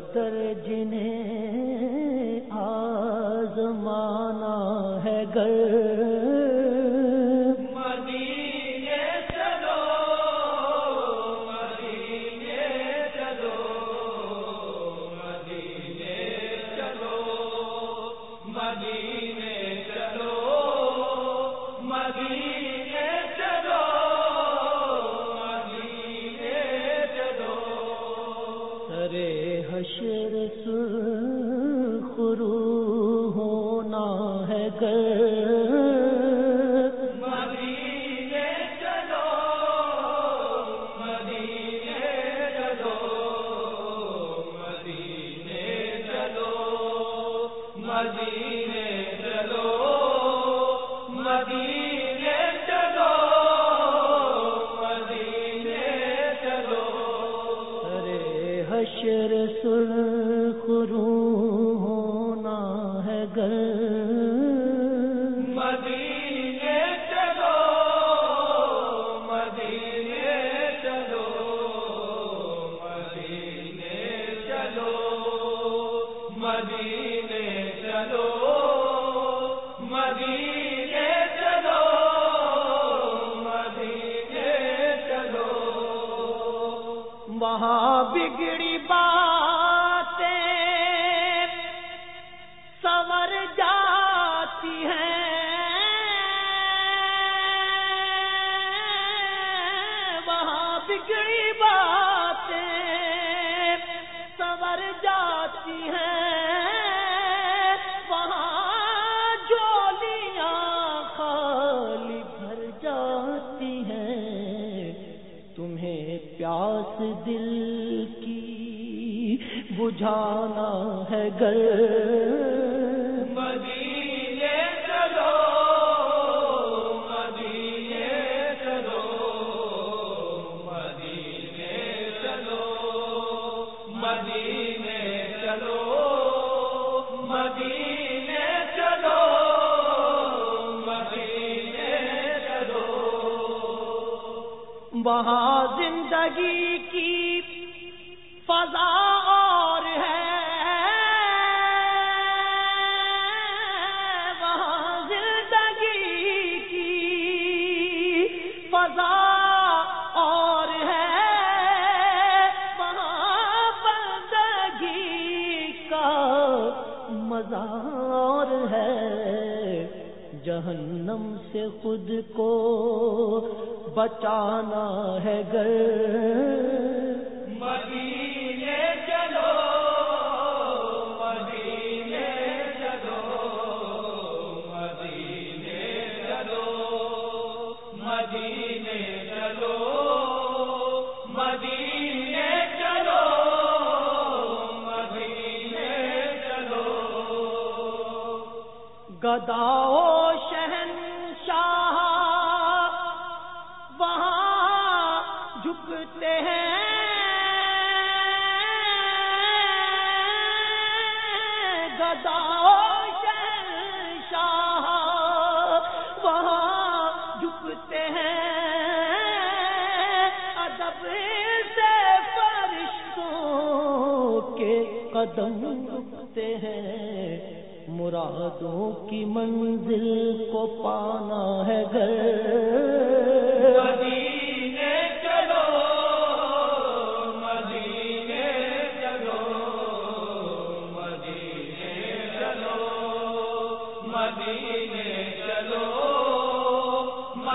در جنہیں مدینے چلو مدینے چلو مدینے چلو۔ ارے حشر خرو وہاں بگڑی باتیں دل کی بجھانا ہے گر وہاں زندگی کی فضا اور ہے۔ وہاں زندگی کی فضا اور ہے۔ وہاں بندگی کا مزہ اور ہے۔ جہنم سے خود کو بچانا ہے گر مدینے چلو مدینے چلو مدینے چلو مدینے چلو مدینے چلو مدینے چلو۔ گداؤ شہنشاہ وہاں قدم رکتے ہیں۔ مرادوں کی منزل کو پانا ہے گر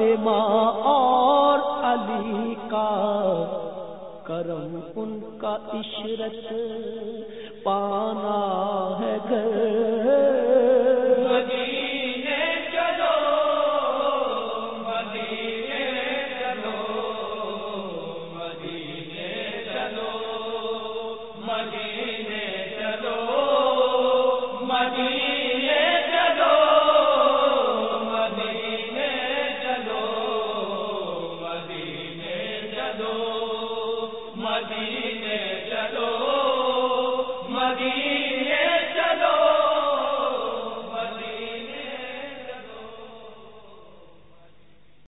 فاطمہ اور علی کا کرم ان کا عشرت پانا ہے گھر